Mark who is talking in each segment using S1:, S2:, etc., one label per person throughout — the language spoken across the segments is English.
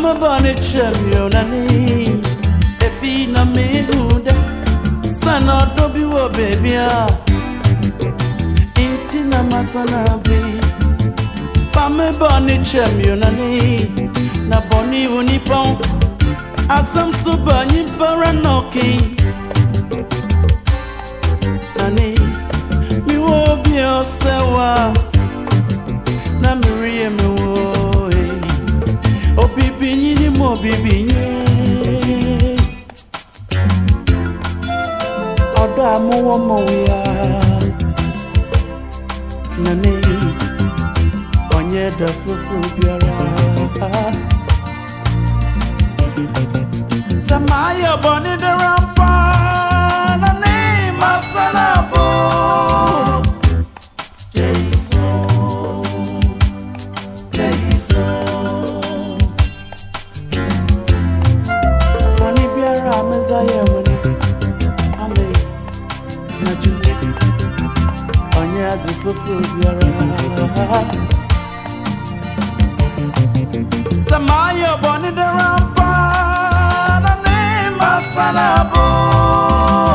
S1: amabane chamionani efina mehuda sana dobi wo bebia. Intina masana bi fame bane chamionani na boni unipon asam so banyi paranoking Ọdọ amúwọ́ mọ̀ wíyá Nani Onye da fufu biara. Samaya boni de Onye azi fufu biara Samaya boni de rampa Nani masanabo Jesu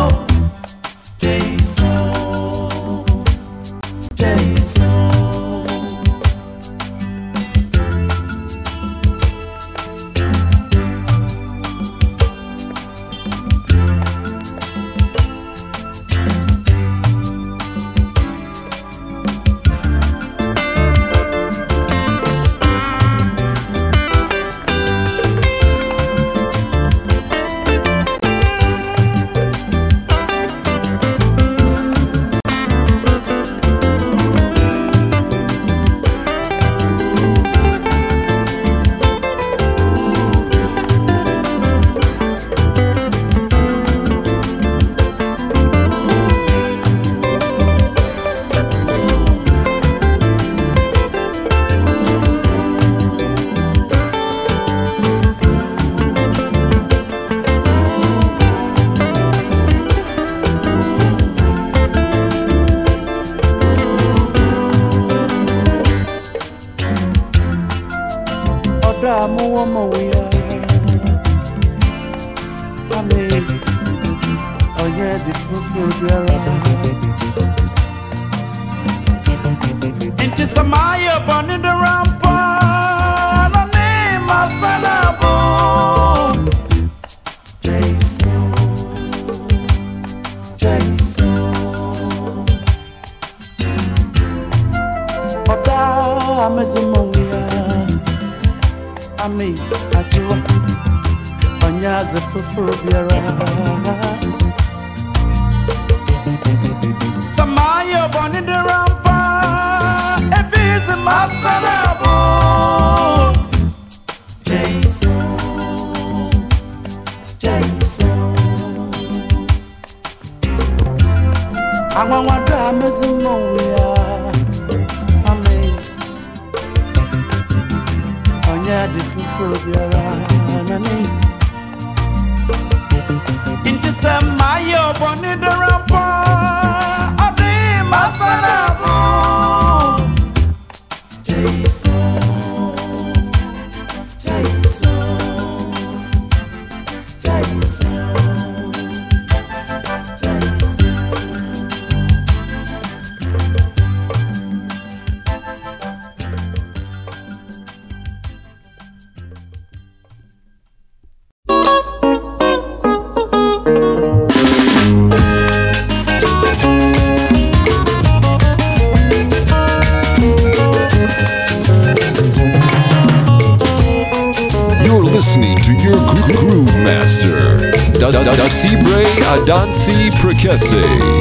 S2: Yancy
S3: Percassi.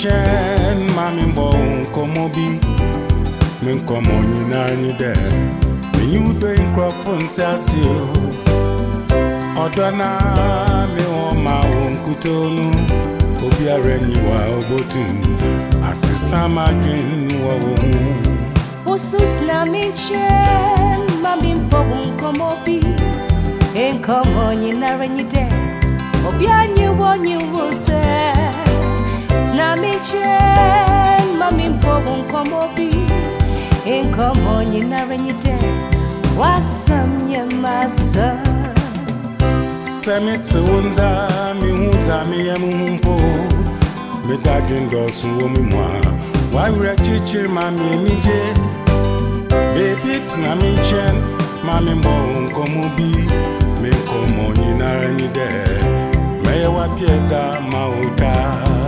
S3: Nkyɛn ma me mbɔ wo nkɔmmɔ bi. Me nkɔmmɔ nyinaa ni dɛ menyi wo dɔ yi nkurɔfo nte ase o. Ɔdɔ na me wɔ ma wo nkutoo no obiara nyi wa obotum asesa madwen wɔ wo ho
S4: Usut na minchen mami mpobu nkomobi Enkomo nyinara nyide Obia nyiwo nyiwuse Sna minchen mami mpobu nkomobi Enkomo nyinara nyide Wasam nyemasa
S3: sɛ mete wo nza mehu dza meyɛ mo ho mpo meda dwen dɔɔso wɔ me mu a wawerɛ kyekyere ma me anigye beebi tena me nkyɛn ma membɔ wo nkɔmmɔ bi me nkɔmmɔ nyinara ni dɛ mɛyɛ wapiɛdza ma wo daa wo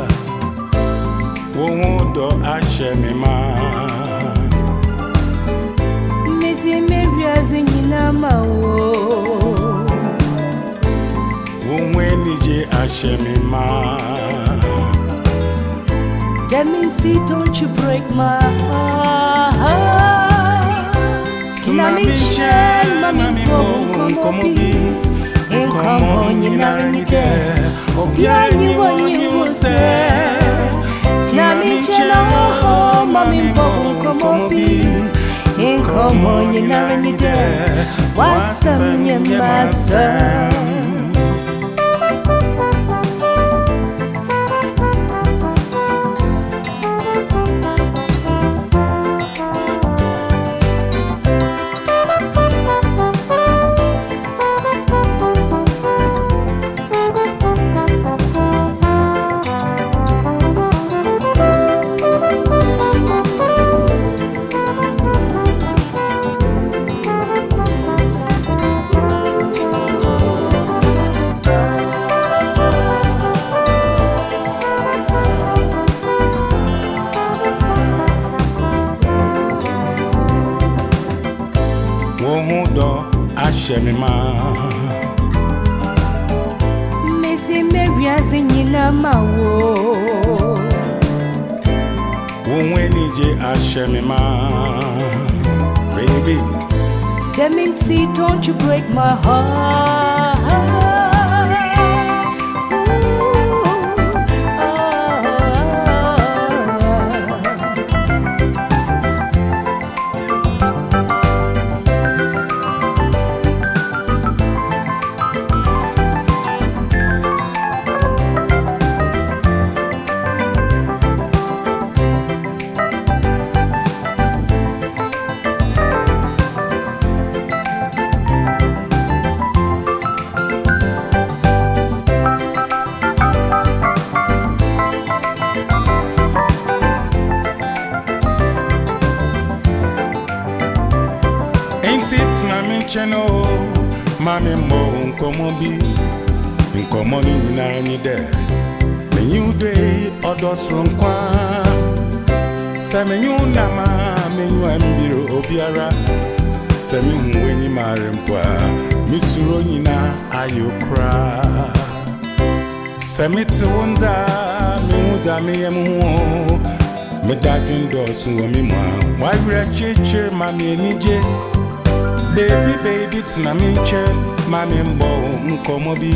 S3: ohun dɔ ahyɛ me ma.
S4: mesi mewiase nyinaa ma
S3: wo. ohun anigye ahyɛ me ma.
S4: That means he don't you break my heart.
S3: Tsunami
S4: chen, mami
S3: mo,
S4: nkomo bi, nkomo nyinari ni te, obiari wo nyi wo se. loho mami mbongo mobi
S3: inkomo nyinaranyide wasamye masa me ma
S4: Misi meriazi nyinama wo.
S3: wo ho anigye ahyɛ me ma baby
S4: Deminti, don't you break my heart.
S3: Tena me nkyɛn o ma me mmɔ wo nkɔmmɔ bi nkɔmmɔ no nyinara ni dɛ menyi wo dɔ yi ɔdɔ soro nkwa sɛ menyi wo nam a menyiwa mbiro obiara sɛ mehu w'anim are mpo a mesuro nyinaa ayɛ koraa sɛ mete wo nza mehu dza meyɛ mo. Ho meda dwen dɔɔso wɔ me mu a wawerɛ kyekyere ma me anigye Baby, baby, tina mi che Mami mbo mkomo bi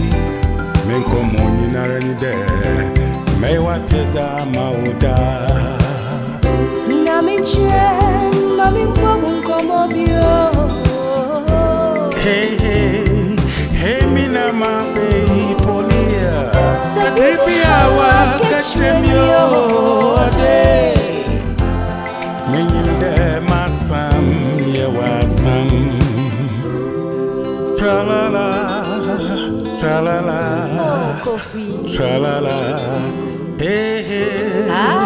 S3: Menkomo nyinara nyide Mewa pieza mauda Tina
S4: mi che Mami mbo mkomo bi
S3: Hey, hey, hey mina ma baby polia Sagribia wa kashremyo Tra la la, tra la la,
S4: Kofi.
S3: tra la la. Hey, hey.
S4: Ah,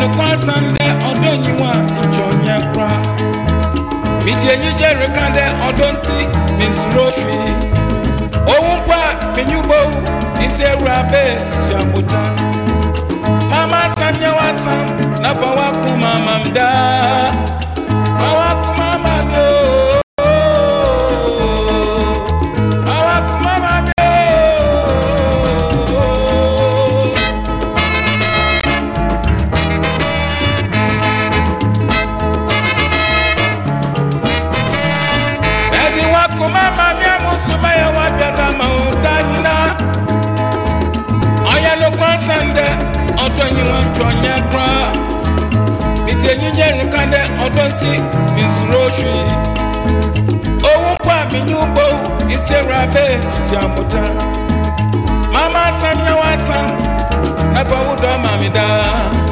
S5: nokwar Sunday
S1: ọdọ
S6: enyi nwa nchọ nye kura. Midi enyi jere ka dị ọdọ ntị mesuru ofi owu nkwa menyugbowu ntị ewu abe si abụta mama sam nyewa sam na bawa kuma mamda bawa kuma
S1: be abe siamuta mama sanya wasa ebe wudo mami daa.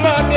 S1: mama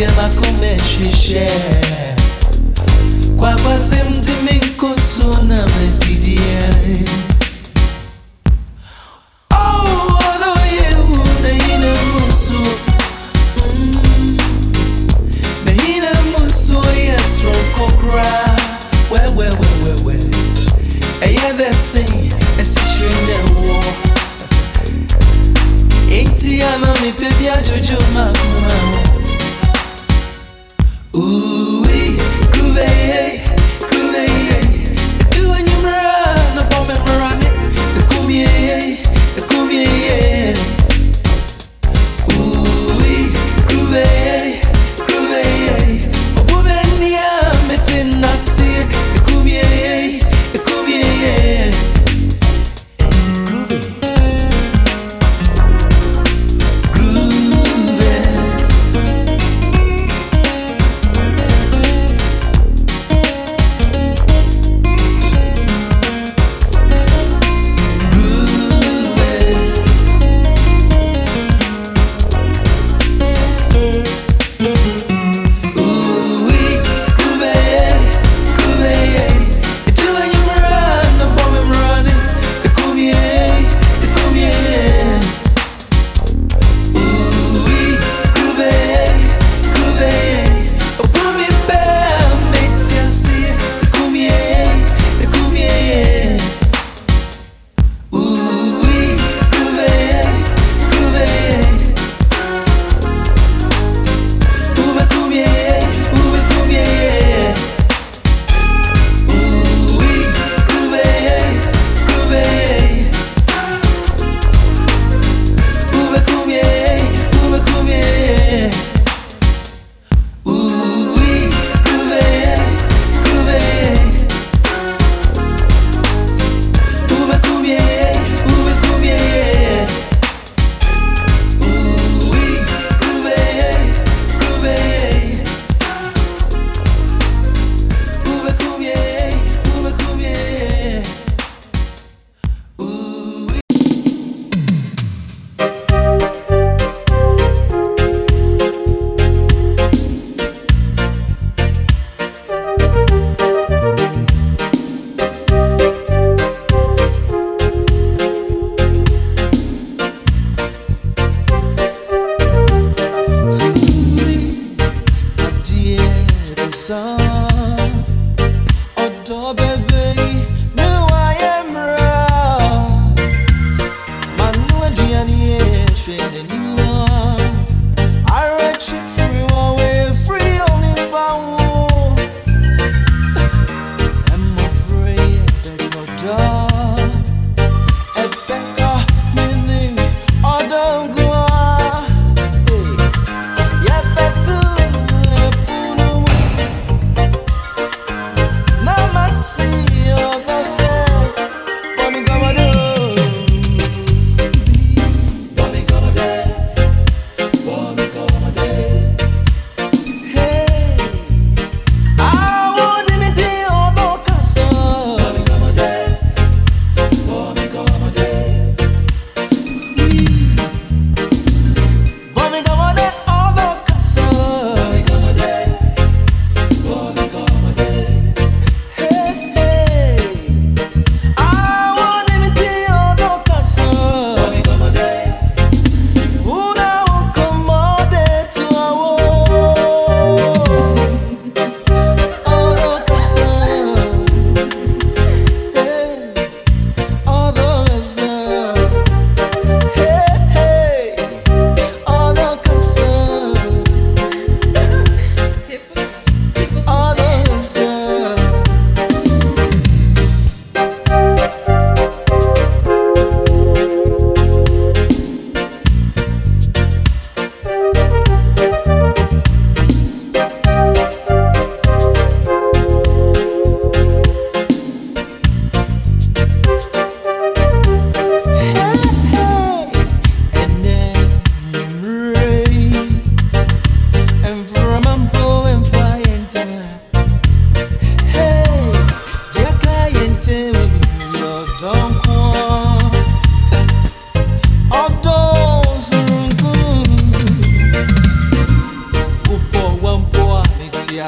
S1: Dema come shishé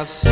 S1: abraço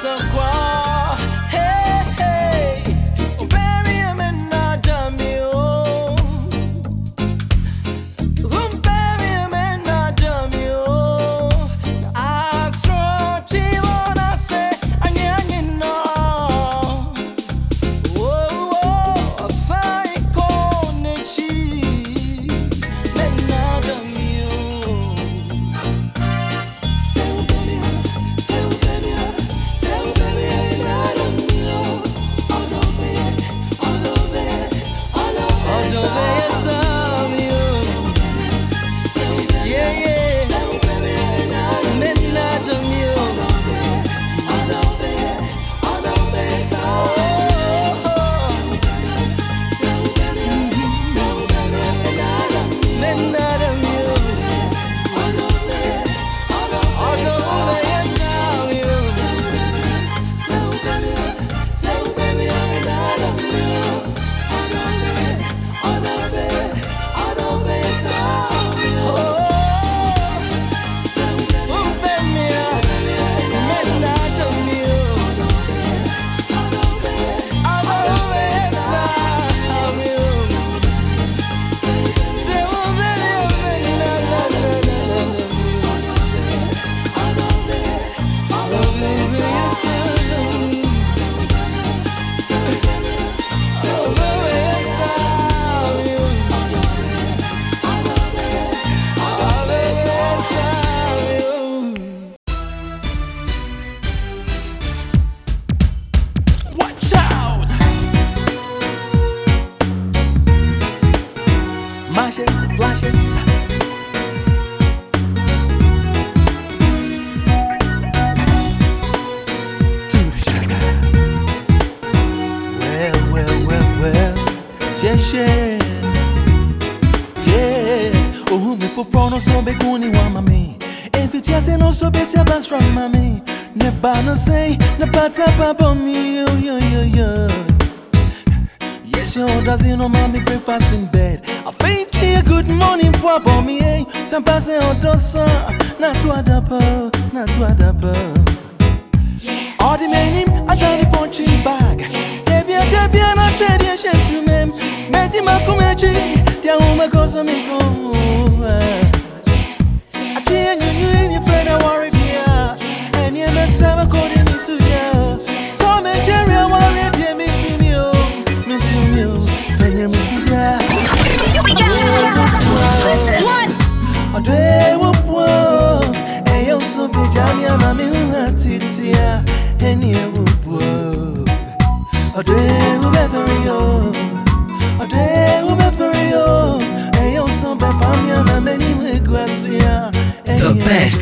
S1: some quick. tap up about me, oh, yeah, yeah, yeah. Yes, your orders, you know, mommy, breakfast in bed. I think you good morning, pop on me, eh? Some pass on.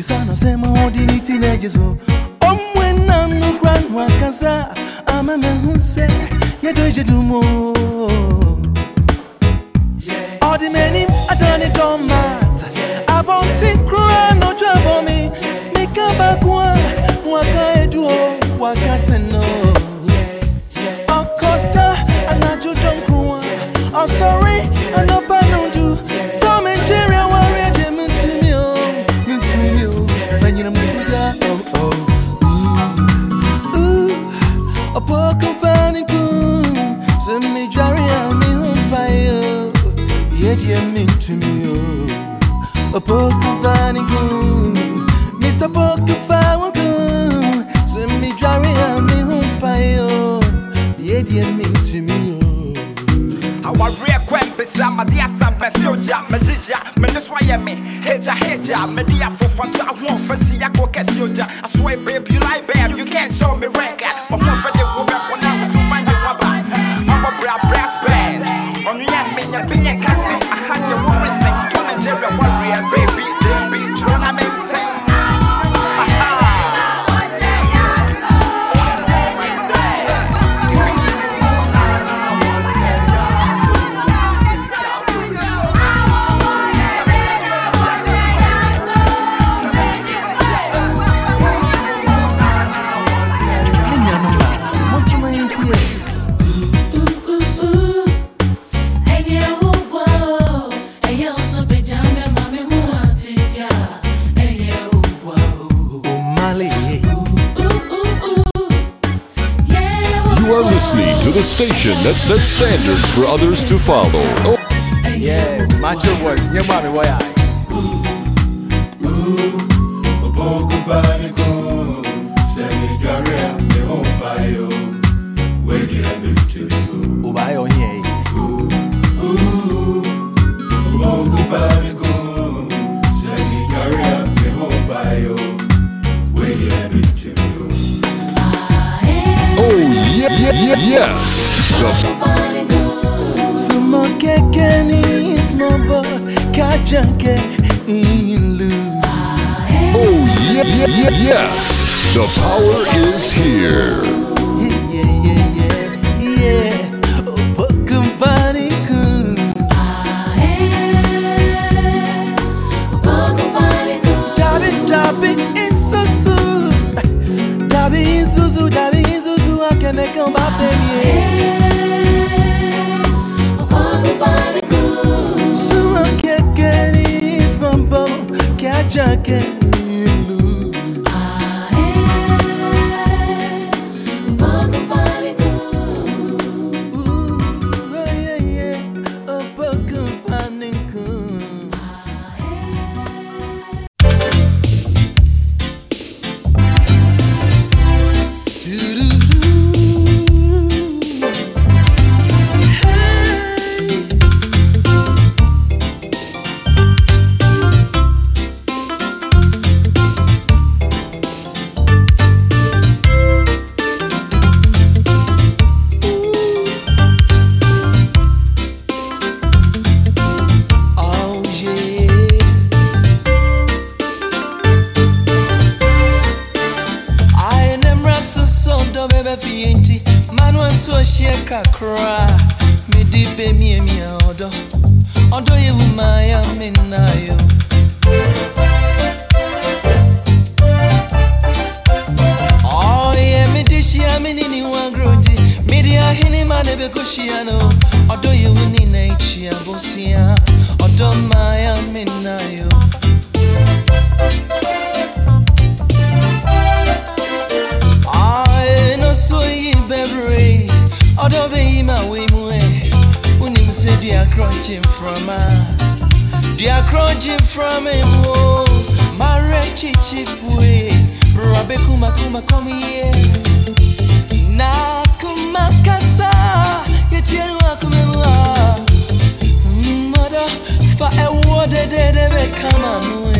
S1: kabisa nasema hodi ni tinejezo omwe namugwanwa kaza amamehuse to the
S7: station that sets standards for others to follow.
S8: Yeah, macho words, nye mami waya.
S7: Uboko. Ubayo Yes.
S1: Sumo keke ni kajanke.
S7: Oh yeah, yeah, yeah, yes. The power is here.
S1: Yeah, yeah, yeah. jacket crunching from her. They are crunching from him. Oh, my wretched chief way. Rabbe Kuma Kuma, come here. Na Kuma Kasa,
S7: you tell Wakumela. Ah. Mm, mother, for
S1: a water, they come on. Eh.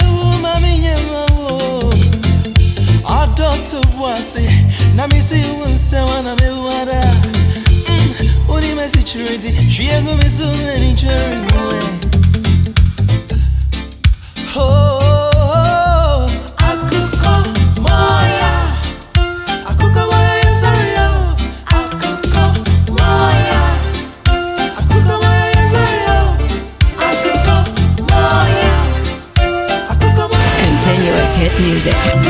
S1: maminyemao. Adoto bwasi namisi unsewa na mewada mm, ulimesicurity jwiegumizumenicheriwe обязательно.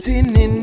S1: Metini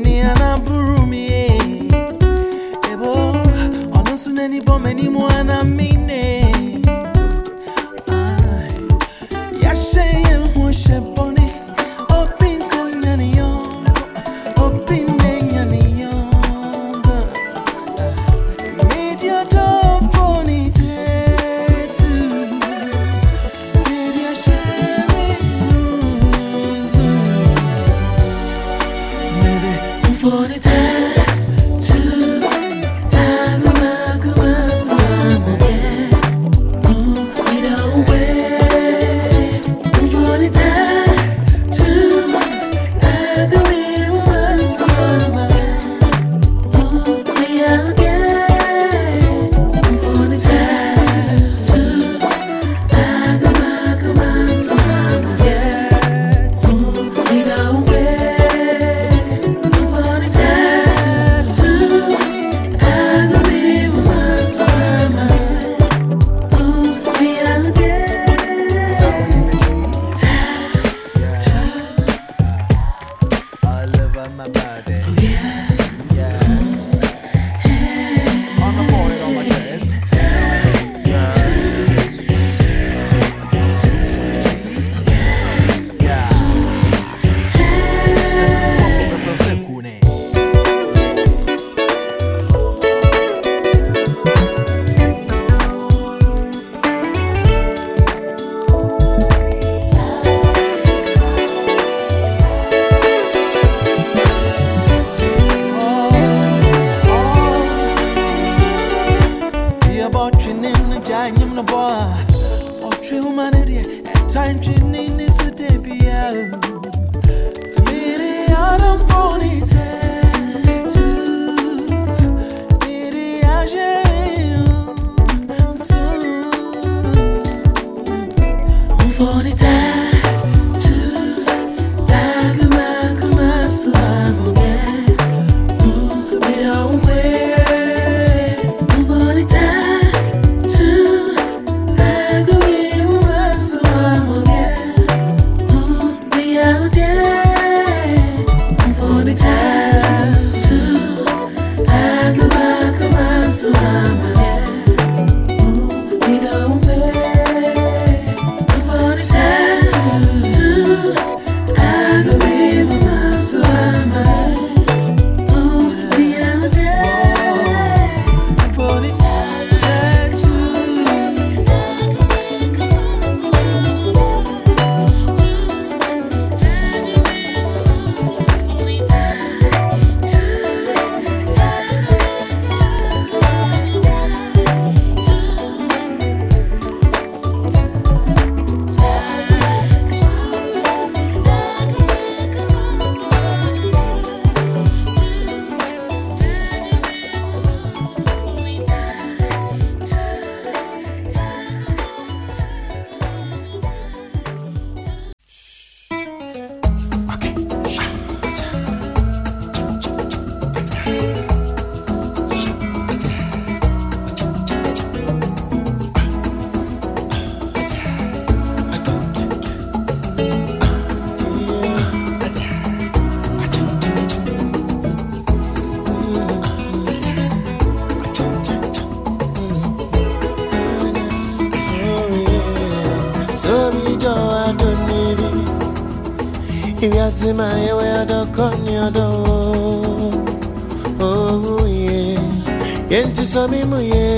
S9: ti sọ mímú yẹ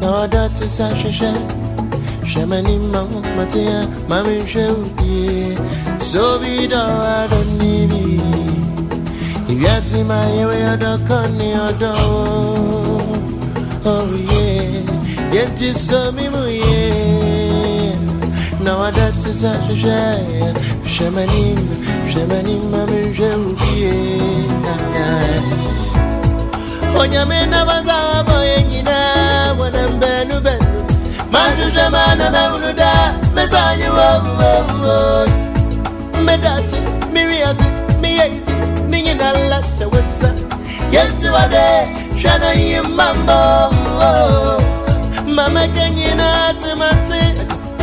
S9: na ọdọ ti sá ṣẹṣẹ Shemani mama matia, mami shewuye. So be do I don't need me. If you see my way, I don't come near door. Oh yeah, yet is so me yeah. Now I that is a share. Shemanim, shemanim, mami shewuye. onyamena bazabo yenyina bona mbenu benu. Majuja mana meunuda mesanyi wowowo medachi miriazi miyeisi minyinalasha wetsa yetiwade shana yimambo mama kenyina timasi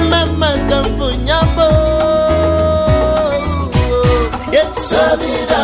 S9: mama tamfunyambo yesabida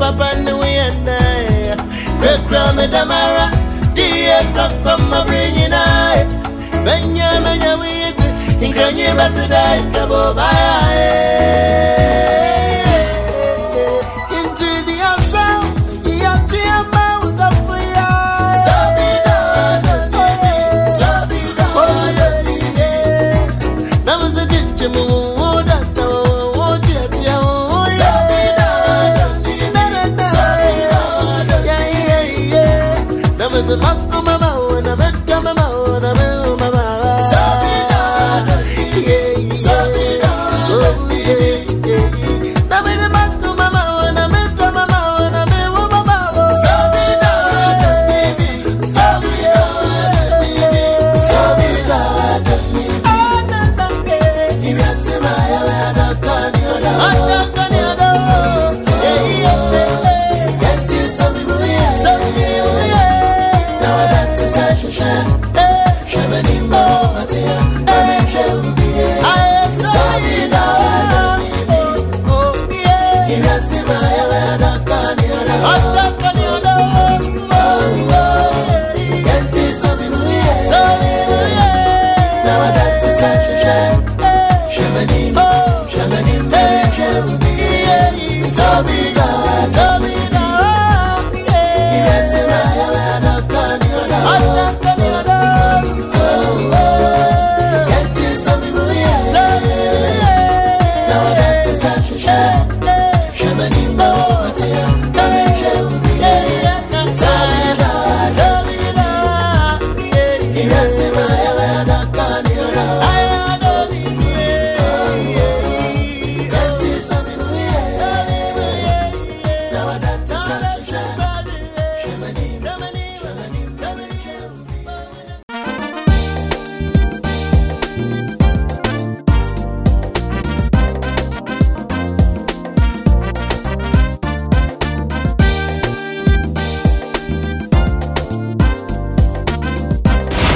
S9: Papa Nui and I. Rekram and Tamara, dear Rakama bringing I. Benya Menya with Inkranye Basadai Kabobaya. the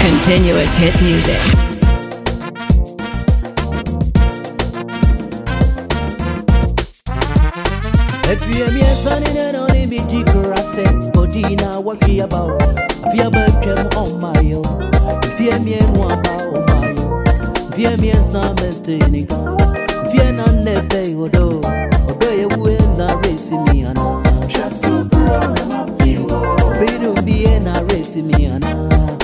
S10: bɛtwam hit music.
S1: yɛrɛ afɔ ɔso ne yɛrɛ wo a kɔmi yɔ mekɔkɛ tɛ so a na dendwen mekɔkɛ tɛ so a no so nkɔ meti wo din a na meyam mehu mfɔne a na awerɛwoɔ bɛmɛ ne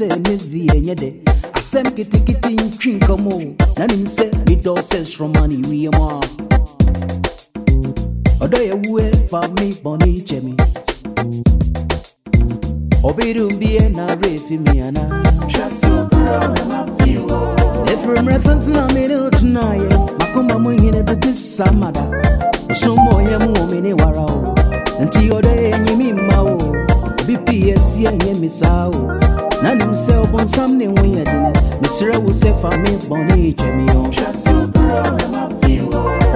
S8: megye to mu sɛ medi ɛnyɛ dɛ asɛm ketekete ntwi nkɔm o na nim sɛ medɔ sɛ nsoroma ne wie mu a ɔdɔ yɛ wue fa me bɔne nkyɛ me ɔbɛdum bie na werɛ fi me anaa ɛfiri mmerɛ fɛmfem a mene wo tenaeɛ makoma mu hene bɛte sa mada. Ɔsom ɔyɛ mu wɔ me ne wara o. Nti ɔdɔ yɛ nyimi mma o. Obi pii asi ɛnyɛ me saa o na nim sɛ ɔbɔnsam ne wo yɛ dene mesrɛ wo sɛ fa me bɔne kyɛ me ɔ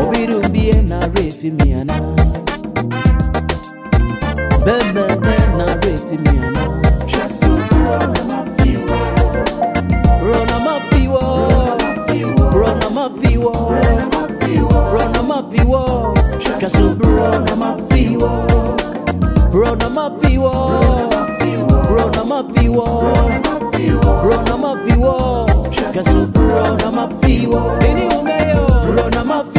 S8: ɔbɛdum bie na werɛ fi me anaa bɛbɛbɛ na werɛ fi me anaa Rona mafiwo, Rona mafiwo, Rona mafiwo, Kasu Rona mafiwo, Rona mafiwo, Rona mafiwo, Rona mafiwo, Kasu Rona mafiwo, Ini umeyo, mafiwo, Odachoni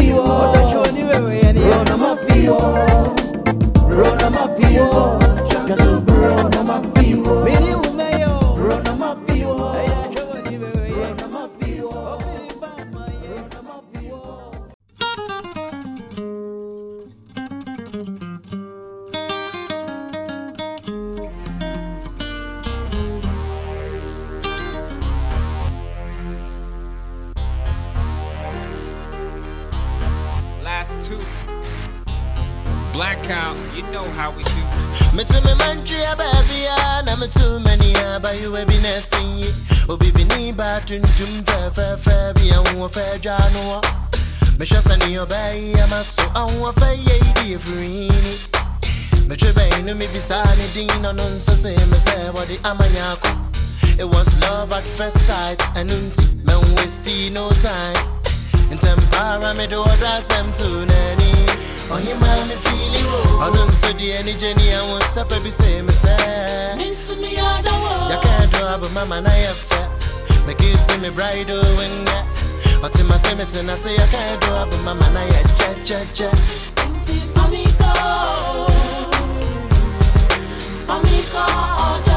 S9: no no nso se me sɛ body amanya ko. It was love at first sight and unti men waste no time. Ntempara me do ɔdɔ asɛm to n'ani. Ɔyɛ maa me feel it oh. oh, wo. Ɔno nso di ani gye ni ɛho nsɛpɛ bi se me sɛ. Yɛka do abo mama na yɛ fɛ. Meki se me bride o wengɛ. Ɔte ma se me tena se yɛka do abo mama na yɛ kyɛ kyɛ Worry